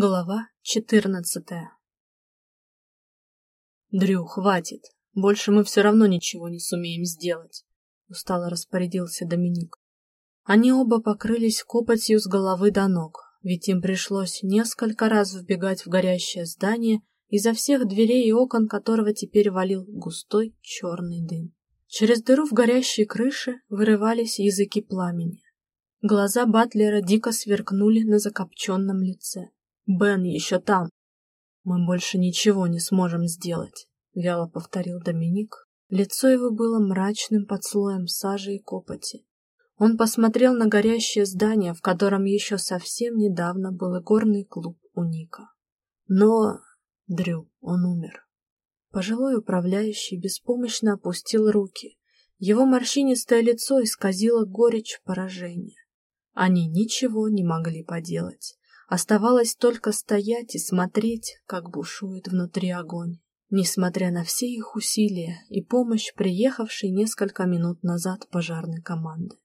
Глава четырнадцатая «Дрю, хватит. Больше мы все равно ничего не сумеем сделать», — устало распорядился Доминик. Они оба покрылись копотью с головы до ног, ведь им пришлось несколько раз вбегать в горящее здание, изо всех дверей и окон которого теперь валил густой черный дым. Через дыру в горящей крыше вырывались языки пламени. Глаза Батлера дико сверкнули на закопченном лице. Бен еще там. Мы больше ничего не сможем сделать, вяло повторил Доминик. Лицо его было мрачным под слоем сажи и копоти. Он посмотрел на горящее здание, в котором еще совсем недавно был горный клуб у Ника. Но, Дрю, он умер. Пожилой управляющий беспомощно опустил руки. Его морщинистое лицо исказило горечь поражения. Они ничего не могли поделать. Оставалось только стоять и смотреть, как бушует внутри огонь. Несмотря на все их усилия и помощь приехавшей несколько минут назад пожарной команды.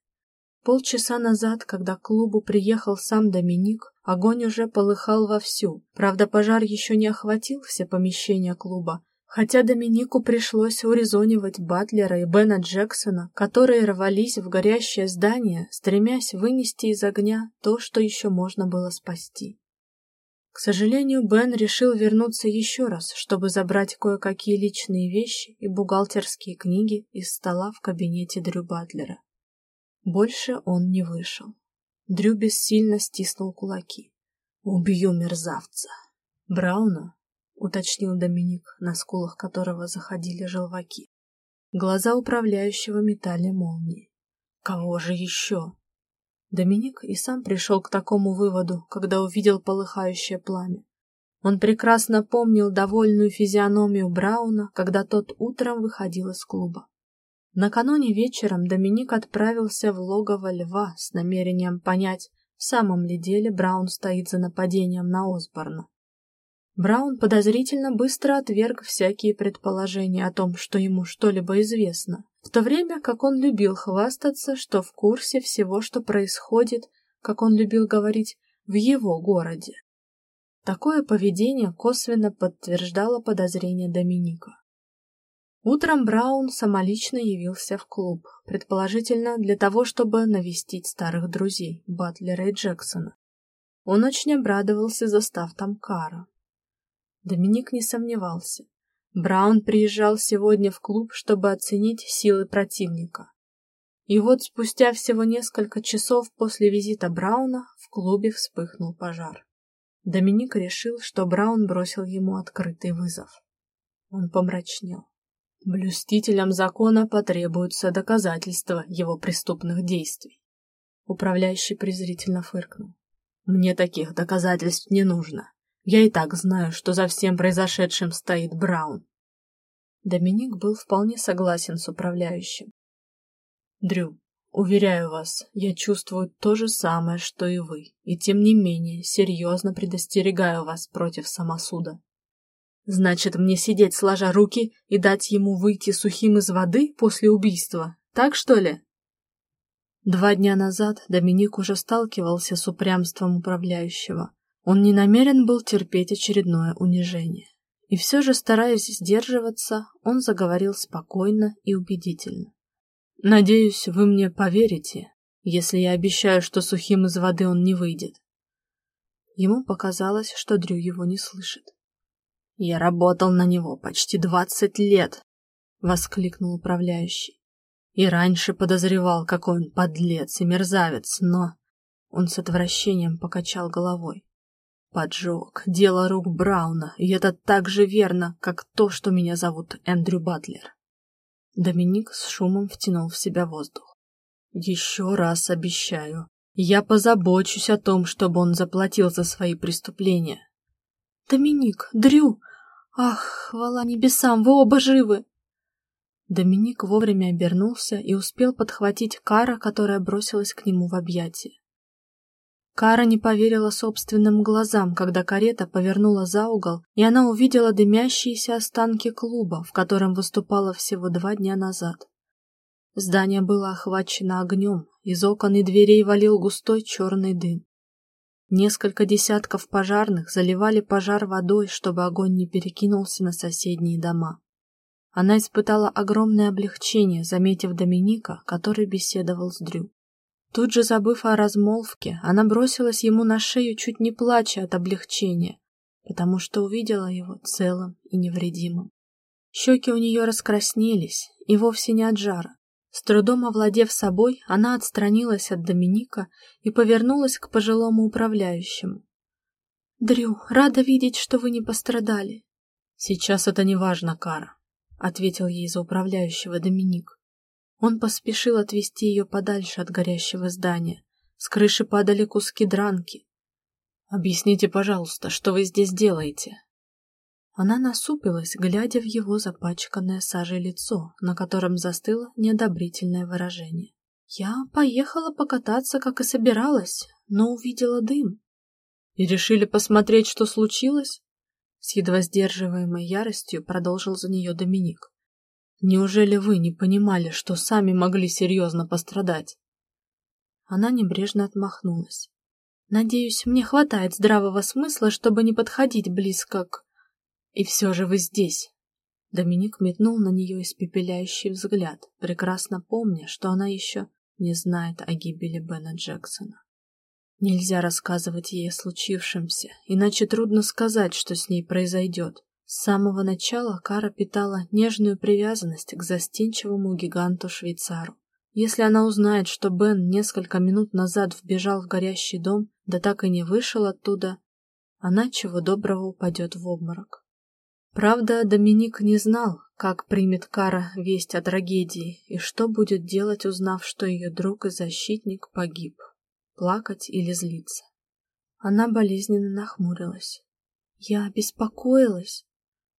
Полчаса назад, когда к клубу приехал сам Доминик, огонь уже полыхал вовсю. Правда, пожар еще не охватил все помещения клуба, Хотя Доминику пришлось урезонивать Батлера и Бена Джексона, которые рвались в горящее здание, стремясь вынести из огня то, что еще можно было спасти. К сожалению, Бен решил вернуться еще раз, чтобы забрать кое-какие личные вещи и бухгалтерские книги из стола в кабинете Дрю Батлера. Больше он не вышел. Дрю бессильно стиснул кулаки. «Убью мерзавца!» Брауна, — уточнил Доминик, на скулах которого заходили желваки. Глаза управляющего метали молнии. «Кого же еще?» Доминик и сам пришел к такому выводу, когда увидел полыхающее пламя. Он прекрасно помнил довольную физиономию Брауна, когда тот утром выходил из клуба. Накануне вечером Доминик отправился в логово льва с намерением понять, в самом ли деле Браун стоит за нападением на Осборна. Браун подозрительно быстро отверг всякие предположения о том, что ему что-либо известно, в то время как он любил хвастаться, что в курсе всего, что происходит, как он любил говорить, в его городе. Такое поведение косвенно подтверждало подозрения Доминика. Утром Браун самолично явился в клуб, предположительно для того, чтобы навестить старых друзей Батлера и Джексона. Он очень обрадовался, застав там Кара. Доминик не сомневался. Браун приезжал сегодня в клуб, чтобы оценить силы противника. И вот спустя всего несколько часов после визита Брауна в клубе вспыхнул пожар. Доминик решил, что Браун бросил ему открытый вызов. Он помрачнел. Блюстителям закона потребуются доказательства его преступных действий. Управляющий презрительно фыркнул. Мне таких доказательств не нужно. Я и так знаю, что за всем произошедшим стоит Браун. Доминик был вполне согласен с управляющим. Дрю, уверяю вас, я чувствую то же самое, что и вы, и тем не менее серьезно предостерегаю вас против самосуда. Значит, мне сидеть сложа руки и дать ему выйти сухим из воды после убийства, так что ли? Два дня назад Доминик уже сталкивался с упрямством управляющего. Он не намерен был терпеть очередное унижение. И все же, стараясь сдерживаться, он заговорил спокойно и убедительно. «Надеюсь, вы мне поверите, если я обещаю, что сухим из воды он не выйдет». Ему показалось, что Дрю его не слышит. «Я работал на него почти двадцать лет!» — воскликнул управляющий. «И раньше подозревал, какой он подлец и мерзавец, но...» Он с отвращением покачал головой. Поджог. Дело рук Брауна, и это так же верно, как то, что меня зовут Эндрю Батлер. Доминик с шумом втянул в себя воздух. Еще раз обещаю, я позабочусь о том, чтобы он заплатил за свои преступления. Доминик, Дрю! Ах, хвала небесам, вы оба живы! Доминик вовремя обернулся и успел подхватить Кара, которая бросилась к нему в объятия. Кара не поверила собственным глазам, когда карета повернула за угол, и она увидела дымящиеся останки клуба, в котором выступала всего два дня назад. Здание было охвачено огнем, из окон и дверей валил густой черный дым. Несколько десятков пожарных заливали пожар водой, чтобы огонь не перекинулся на соседние дома. Она испытала огромное облегчение, заметив Доминика, который беседовал с Дрю. Тут же забыв о размолвке, она бросилась ему на шею, чуть не плача от облегчения, потому что увидела его целым и невредимым. Щеки у нее раскраснелись, и вовсе не от жара. С трудом овладев собой, она отстранилась от Доминика и повернулась к пожилому управляющему. «Дрю, рада видеть, что вы не пострадали». «Сейчас это не важно, Кара», — ответил ей за управляющего Доминик. Он поспешил отвести ее подальше от горящего здания. С крыши падали куски дранки. «Объясните, пожалуйста, что вы здесь делаете?» Она насупилась, глядя в его запачканное сажей лицо, на котором застыло неодобрительное выражение. «Я поехала покататься, как и собиралась, но увидела дым». «И решили посмотреть, что случилось?» С едва сдерживаемой яростью продолжил за нее Доминик. «Неужели вы не понимали, что сами могли серьезно пострадать?» Она небрежно отмахнулась. «Надеюсь, мне хватает здравого смысла, чтобы не подходить близко к...» И все же вы здесь. Доминик метнул на нее испепеляющий взгляд, прекрасно помня, что она еще не знает о гибели Бена Джексона. Нельзя рассказывать ей о случившемся, иначе трудно сказать, что с ней произойдет. С самого начала Кара питала нежную привязанность к застенчивому гиганту-швейцару. Если она узнает, что Бен несколько минут назад вбежал в горящий дом, да так и не вышел оттуда, она чего доброго упадет в обморок. Правда, Доминик не знал, как примет Кара весть о трагедии и что будет делать, узнав, что ее друг и защитник погиб. Плакать или злиться. Она болезненно нахмурилась. Я беспокоилась.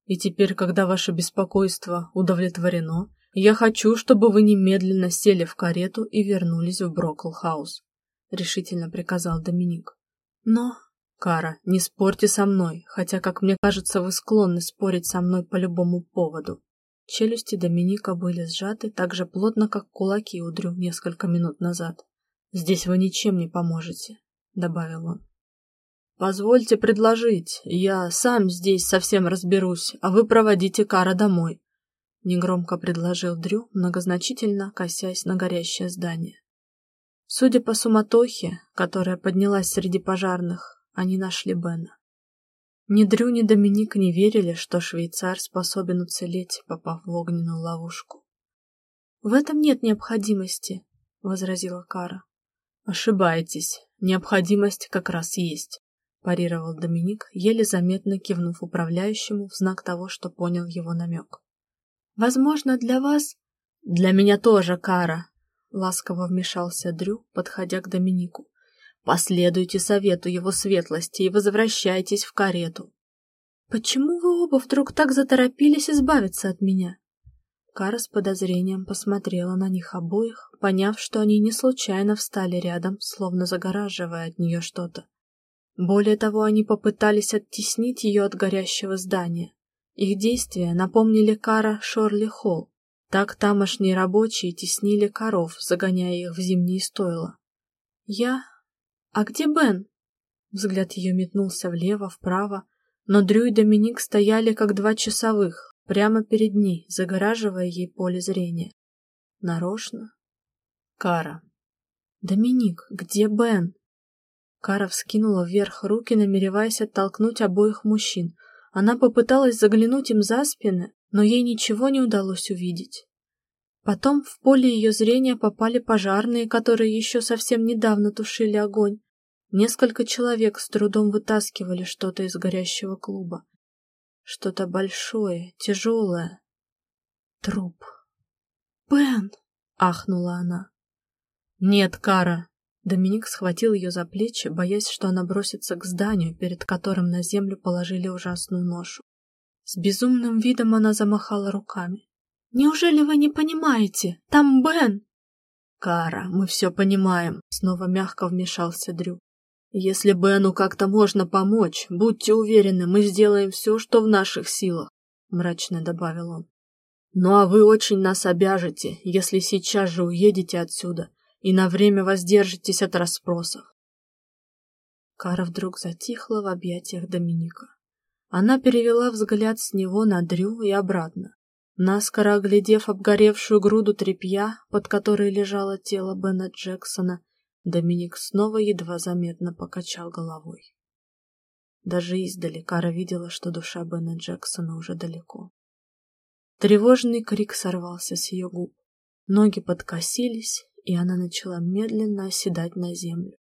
И теперь, когда ваше беспокойство удовлетворено, я хочу, чтобы вы немедленно сели в карету и вернулись в Броклхаус, решительно приказал Доминик. Но Кара, не спорьте со мной, хотя, как мне кажется, вы склонны спорить со мной по любому поводу. Челюсти Доминика были сжаты так же плотно, как кулаки у Дрю несколько минут назад. «Здесь вы ничем не поможете», — добавил он. «Позвольте предложить. Я сам здесь совсем разберусь, а вы проводите Кара домой», — негромко предложил Дрю, многозначительно косясь на горящее здание. Судя по суматохе, которая поднялась среди пожарных, они нашли Бена. Ни Дрю, ни Доминик не верили, что швейцар способен уцелеть, попав в огненную ловушку. «В этом нет необходимости», — возразила Кара. «Ошибаетесь. Необходимость как раз есть», — парировал Доминик, еле заметно кивнув управляющему в знак того, что понял его намек. «Возможно, для вас...» «Для меня тоже, Кара», — ласково вмешался Дрю, подходя к Доминику. Последуйте совету его светлости и возвращайтесь в карету. Почему вы оба вдруг так заторопились избавиться от меня? Кара с подозрением посмотрела на них обоих, поняв, что они не случайно встали рядом, словно загораживая от нее что-то. Более того, они попытались оттеснить ее от горящего здания. Их действия напомнили Кара Шорли Холл. Так тамошние рабочие теснили коров, загоняя их в зимние стойла. Я «А где Бен?» Взгляд ее метнулся влево, вправо, но Дрю и Доминик стояли как два часовых, прямо перед ней, загораживая ей поле зрения. Нарочно? Кара. «Доминик, где Бен?» Кара вскинула вверх руки, намереваясь оттолкнуть обоих мужчин. Она попыталась заглянуть им за спины, но ей ничего не удалось увидеть. Потом в поле ее зрения попали пожарные, которые еще совсем недавно тушили огонь. Несколько человек с трудом вытаскивали что-то из горящего клуба. Что-то большое, тяжелое. Труп. «Бен!» — ахнула она. «Нет, Кара!» Доминик схватил ее за плечи, боясь, что она бросится к зданию, перед которым на землю положили ужасную ношу. С безумным видом она замахала руками. «Неужели вы не понимаете? Там Бен!» «Кара, мы все понимаем», — снова мягко вмешался Дрю. Если Бену как-то можно помочь, будьте уверены, мы сделаем все, что в наших силах, мрачно добавил он. Ну а вы очень нас обяжете, если сейчас же уедете отсюда и на время воздержитесь от расспросов. Кара вдруг затихла в объятиях Доминика. Она перевела взгляд с него на Дрю и обратно. Наскоро оглядев обгоревшую груду тряпья, под которой лежало тело Бена Джексона, Доминик снова едва заметно покачал головой. Даже издали Кара видела, что душа Бена Джексона уже далеко. Тревожный крик сорвался с ее губ. Ноги подкосились, и она начала медленно оседать на землю.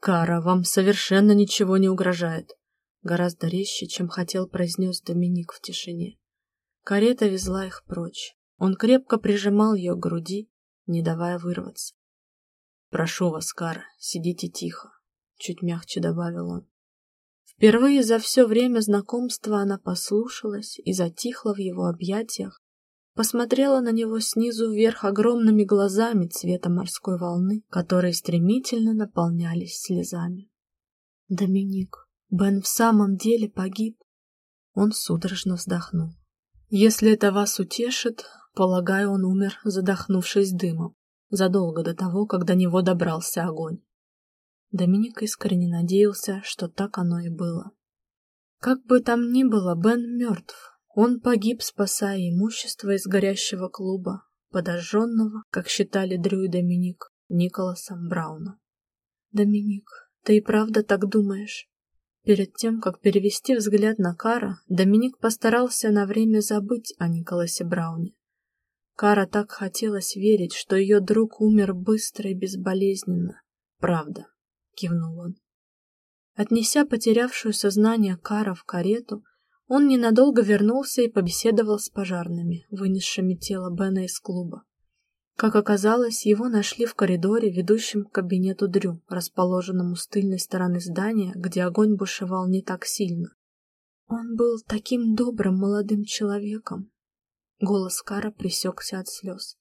«Кара, вам совершенно ничего не угрожает», — гораздо резче, чем хотел произнес Доминик в тишине. Карета везла их прочь. Он крепко прижимал ее к груди, не давая вырваться. «Прошу вас, Кара, сидите тихо», — чуть мягче добавил он. Впервые за все время знакомства она послушалась и затихла в его объятиях, посмотрела на него снизу вверх огромными глазами цвета морской волны, которые стремительно наполнялись слезами. «Доминик, Бен в самом деле погиб?» Он судорожно вздохнул. «Если это вас утешит, полагаю, он умер, задохнувшись дымом, задолго до того, как до него добрался огонь. Доминик искренне надеялся, что так оно и было. Как бы там ни было, Бен мертв. Он погиб, спасая имущество из горящего клуба, подожженного, как считали Дрю и Доминик, Николасом Брауна. «Доминик, ты и правда так думаешь?» Перед тем, как перевести взгляд на Кара, Доминик постарался на время забыть о Николасе Брауне. Кара так хотелось верить, что ее друг умер быстро и безболезненно. Правда кивнул он. Отнеся потерявшую сознание Кара в карету, он ненадолго вернулся и побеседовал с пожарными, вынесшими тело Бена из клуба. Как оказалось, его нашли в коридоре, ведущем к кабинету Дрю, расположенному с тыльной стороны здания, где огонь бушевал не так сильно. Он был таким добрым молодым человеком. Голос Кара пресекся от слез.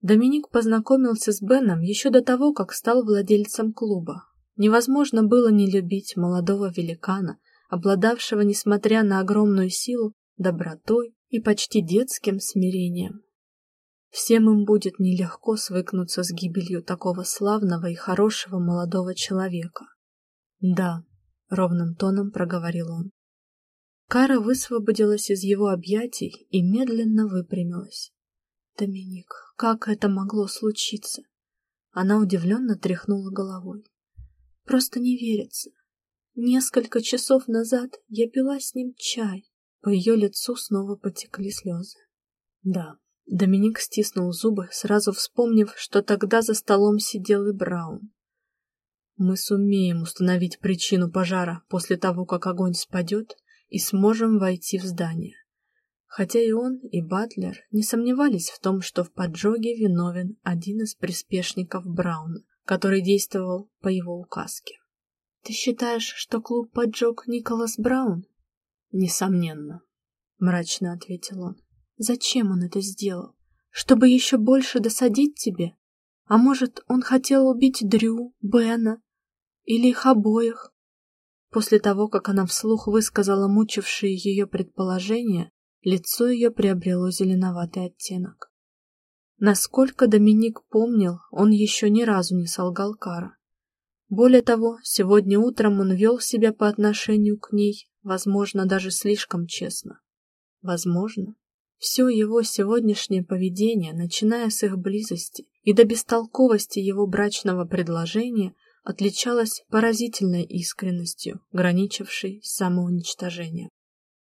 Доминик познакомился с Беном еще до того, как стал владельцем клуба. Невозможно было не любить молодого великана, обладавшего, несмотря на огромную силу, добротой и почти детским смирением. Всем им будет нелегко свыкнуться с гибелью такого славного и хорошего молодого человека. Да, ровным тоном проговорил он. Кара высвободилась из его объятий и медленно выпрямилась. Доминик, как это могло случиться? Она удивленно тряхнула головой. Просто не верится. Несколько часов назад я пила с ним чай. По ее лицу снова потекли слезы. Да, Доминик стиснул зубы, сразу вспомнив, что тогда за столом сидел и Браун. Мы сумеем установить причину пожара после того, как огонь спадет, и сможем войти в здание. Хотя и он, и Батлер не сомневались в том, что в поджоге виновен один из приспешников Брауна, который действовал по его указке. «Ты считаешь, что клуб поджег Николас Браун?» «Несомненно», — мрачно ответил он. «Зачем он это сделал? Чтобы еще больше досадить тебе? А может, он хотел убить Дрю, Бена или их обоих?» После того, как она вслух высказала мучившие ее предположения, Лицо ее приобрело зеленоватый оттенок. Насколько Доминик помнил, он еще ни разу не солгал Кара. Более того, сегодня утром он вел себя по отношению к ней, возможно, даже слишком честно. Возможно, все его сегодняшнее поведение, начиная с их близости и до бестолковости его брачного предложения, отличалось поразительной искренностью, граничившей с самоуничтожением.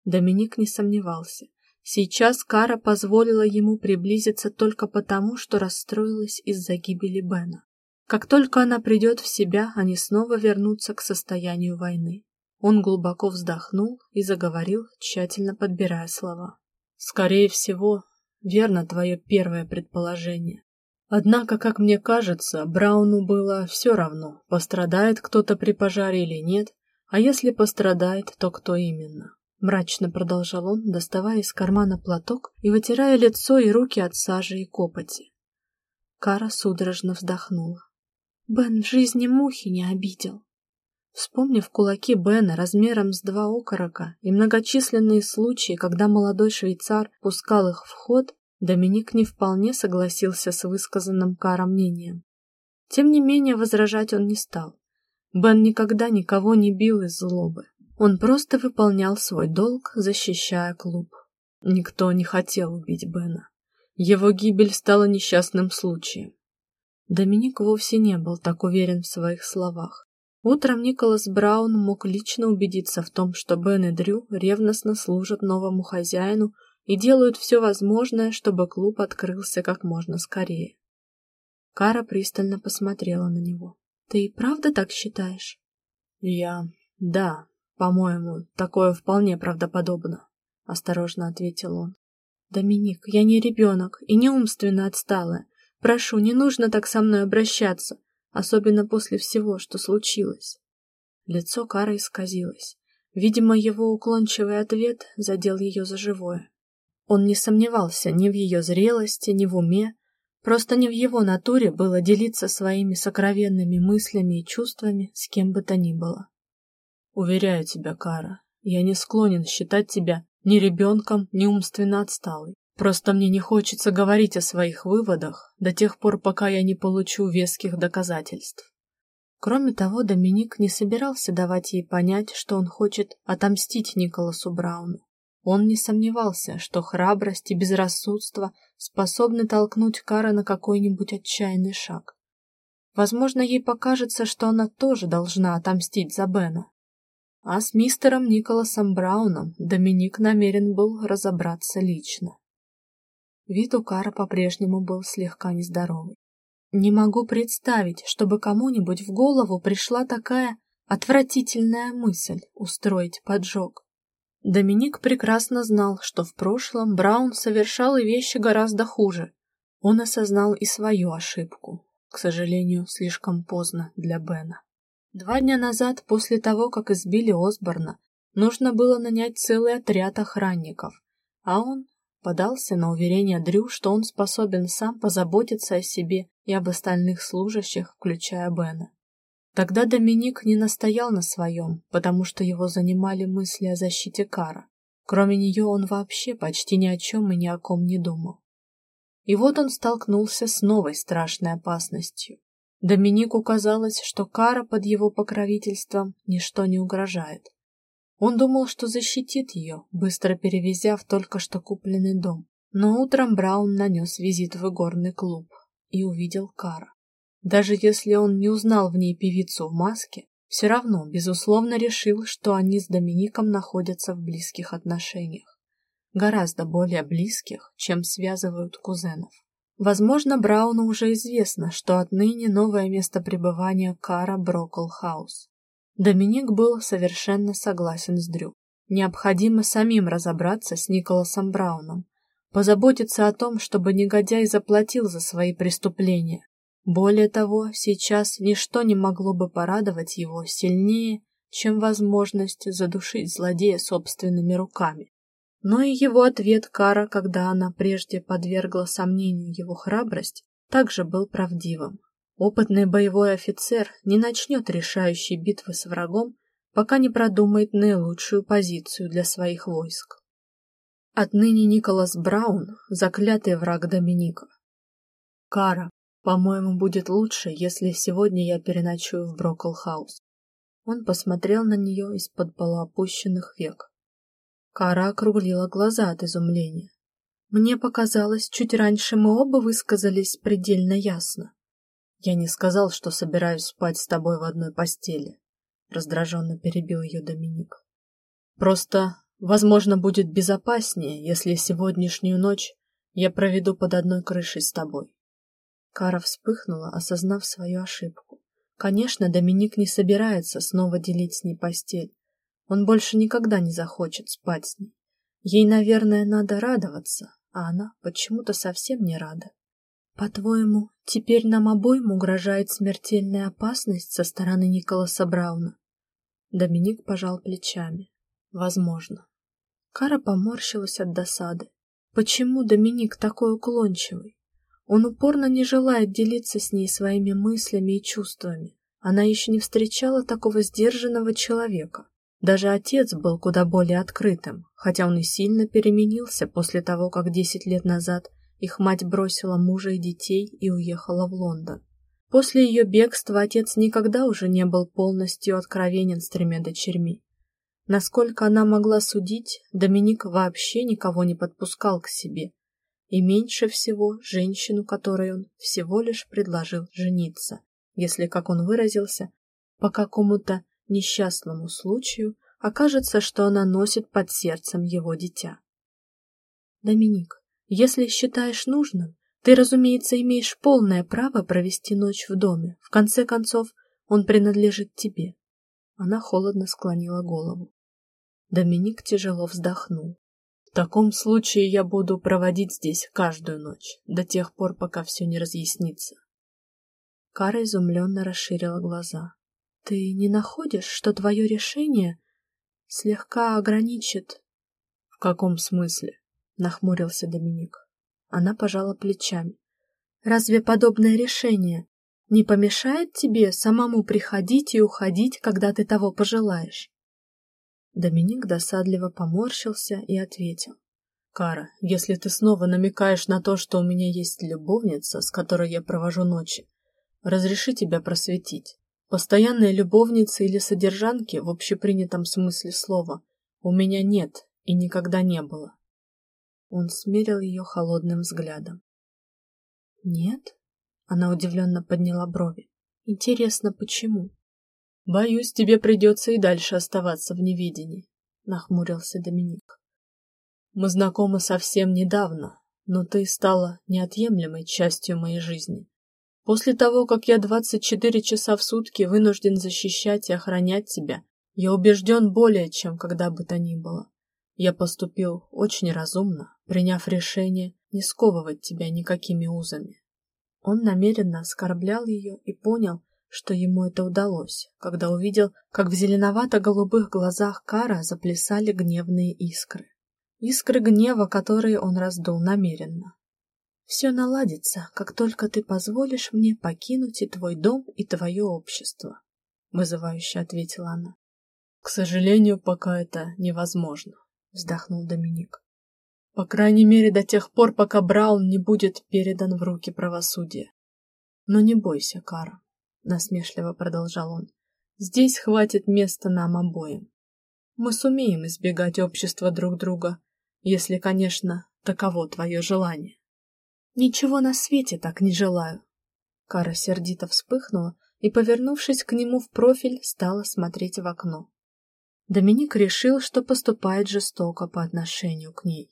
Доминик не сомневался. Сейчас Кара позволила ему приблизиться только потому, что расстроилась из-за гибели Бена. Как только она придет в себя, они снова вернутся к состоянию войны. Он глубоко вздохнул и заговорил, тщательно подбирая слова. «Скорее всего, верно твое первое предположение. Однако, как мне кажется, Брауну было все равно, пострадает кто-то при пожаре или нет, а если пострадает, то кто именно. Мрачно продолжал он, доставая из кармана платок и вытирая лицо и руки от сажи и копоти. Кара судорожно вздохнула. Бен в жизни мухи не обидел. Вспомнив кулаки Бена размером с два окорока и многочисленные случаи, когда молодой швейцар пускал их в ход, Доминик не вполне согласился с высказанным Кара мнением. Тем не менее возражать он не стал. Бен никогда никого не бил из злобы. Он просто выполнял свой долг, защищая клуб. Никто не хотел убить Бена. Его гибель стала несчастным случаем. Доминик вовсе не был так уверен в своих словах. Утром Николас Браун мог лично убедиться в том, что Бен и Дрю ревностно служат новому хозяину и делают все возможное, чтобы клуб открылся как можно скорее. Кара пристально посмотрела на него. Ты и правда так считаешь? Я... Да, по-моему, такое вполне правдоподобно, осторожно ответил он. Доминик, я не ребенок и не умственно отсталая. Прошу, не нужно так со мной обращаться, особенно после всего, что случилось. Лицо Кары исказилось. Видимо, его уклончивый ответ задел ее за живое. Он не сомневался ни в ее зрелости, ни в уме, просто не в его натуре было делиться своими сокровенными мыслями и чувствами с кем бы то ни было. Уверяю тебя, Кара, я не склонен считать тебя ни ребенком, ни умственно отсталой. Просто мне не хочется говорить о своих выводах до тех пор, пока я не получу веских доказательств. Кроме того, Доминик не собирался давать ей понять, что он хочет отомстить Николасу Брауну. Он не сомневался, что храбрость и безрассудство способны толкнуть Кара на какой-нибудь отчаянный шаг. Возможно, ей покажется, что она тоже должна отомстить за Бена. А с мистером Николасом Брауном Доминик намерен был разобраться лично. Вид у Кара по-прежнему был слегка нездоровый. Не могу представить, чтобы кому-нибудь в голову пришла такая отвратительная мысль устроить поджог. Доминик прекрасно знал, что в прошлом Браун совершал и вещи гораздо хуже. Он осознал и свою ошибку, к сожалению, слишком поздно для Бена. Два дня назад, после того, как избили Осборна, нужно было нанять целый отряд охранников, а он подался на уверение Дрю, что он способен сам позаботиться о себе и об остальных служащих, включая Бена. Тогда Доминик не настоял на своем, потому что его занимали мысли о защите Кара. Кроме нее он вообще почти ни о чем и ни о ком не думал. И вот он столкнулся с новой страшной опасностью. Доминику казалось, что Кара под его покровительством ничто не угрожает. Он думал, что защитит ее, быстро перевезя в только что купленный дом. Но утром Браун нанес визит в игорный клуб и увидел Кара. Даже если он не узнал в ней певицу в маске, все равно, безусловно, решил, что они с Домиником находятся в близких отношениях. Гораздо более близких, чем связывают кузенов. Возможно, Брауну уже известно, что отныне новое место пребывания Кара Брокл Хаус. Доминик был совершенно согласен с Дрю. Необходимо самим разобраться с Николасом Брауном, позаботиться о том, чтобы негодяй заплатил за свои преступления. Более того, сейчас ничто не могло бы порадовать его сильнее, чем возможность задушить злодея собственными руками. Но и его ответ Кара, когда она прежде подвергла сомнению его храбрость, также был правдивым. Опытный боевой офицер не начнет решающей битвы с врагом, пока не продумает наилучшую позицию для своих войск. Отныне Николас Браун — заклятый враг Доминика. Кара, по-моему, будет лучше, если сегодня я переночую в Брокл-хаус. Он посмотрел на нее из-под полуопущенных век. Кара округлила глаза от изумления. Мне показалось, чуть раньше мы оба высказались предельно ясно. Я не сказал, что собираюсь спать с тобой в одной постели, раздраженно перебил ее Доминик. Просто, возможно, будет безопаснее, если сегодняшнюю ночь я проведу под одной крышей с тобой. Кара вспыхнула, осознав свою ошибку. Конечно, Доминик не собирается снова делить с ней постель. Он больше никогда не захочет спать с ней. Ей, наверное, надо радоваться, а она почему-то совсем не рада. По-твоему, теперь нам обоим угрожает смертельная опасность со стороны Николаса Брауна? Доминик пожал плечами. Возможно. Кара поморщилась от досады. Почему Доминик такой уклончивый? Он упорно не желает делиться с ней своими мыслями и чувствами. Она еще не встречала такого сдержанного человека. Даже отец был куда более открытым, хотя он и сильно переменился после того, как десять лет назад их мать бросила мужа и детей и уехала в Лондон. После ее бегства отец никогда уже не был полностью откровенен с тремя дочерьми. Насколько она могла судить, Доминик вообще никого не подпускал к себе, и меньше всего женщину, которой он всего лишь предложил жениться, если, как он выразился, по какому-то несчастному случаю окажется, что она носит под сердцем его дитя. Доминик, если считаешь нужным, ты, разумеется, имеешь полное право провести ночь в доме. В конце концов, он принадлежит тебе. Она холодно склонила голову. Доминик тяжело вздохнул. В таком случае я буду проводить здесь каждую ночь, до тех пор, пока все не разъяснится. Кара изумленно расширила глаза. Ты не находишь, что твое решение слегка ограничит? В каком смысле? Нахмурился Доминик. Она пожала плечами. Разве подобное решение не помешает тебе самому приходить и уходить, когда ты того пожелаешь? Доминик досадливо поморщился и ответил. «Кара, если ты снова намекаешь на то, что у меня есть любовница, с которой я провожу ночи, разреши тебя просветить. Постоянной любовницы или содержанки в общепринятом смысле слова у меня нет и никогда не было». Он смерил ее холодным взглядом. «Нет?» — она удивленно подняла брови. «Интересно, почему?» Боюсь, тебе придется и дальше оставаться в невидении, нахмурился Доминик. Мы знакомы совсем недавно, но ты стала неотъемлемой частью моей жизни. После того, как я 24 часа в сутки вынужден защищать и охранять тебя, я убежден более, чем когда бы то ни было. Я поступил очень разумно, приняв решение не сковывать тебя никакими узами. Он намеренно оскорблял ее и понял, что ему это удалось, когда увидел, как в зеленовато-голубых глазах Кара заплясали гневные искры. Искры гнева, которые он раздул намеренно. «Все наладится, как только ты позволишь мне покинуть и твой дом, и твое общество», — вызывающе ответила она. «К сожалению, пока это невозможно», — вздохнул Доминик. «По крайней мере, до тех пор, пока Браун не будет передан в руки правосудия. Но не бойся, Кара насмешливо продолжал он. Здесь хватит места нам обоим. Мы сумеем избегать общества друг друга, если, конечно, таково твое желание. Ничего на свете так не желаю. Кара сердито вспыхнула и, повернувшись к нему в профиль, стала смотреть в окно. Доминик решил, что поступает жестоко по отношению к ней.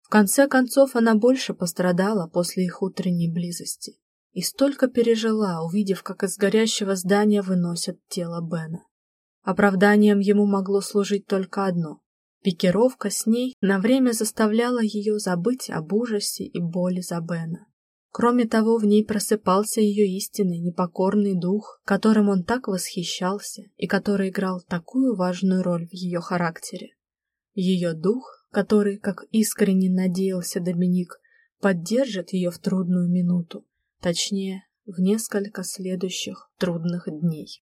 В конце концов, она больше пострадала после их утренней близости и столько пережила, увидев, как из горящего здания выносят тело Бена. Оправданием ему могло служить только одно. Пикировка с ней на время заставляла ее забыть об ужасе и боли за Бена. Кроме того, в ней просыпался ее истинный непокорный дух, которым он так восхищался и который играл такую важную роль в ее характере. Ее дух, который, как искренне надеялся Доминик, поддержит ее в трудную минуту, точнее, в несколько следующих трудных дней.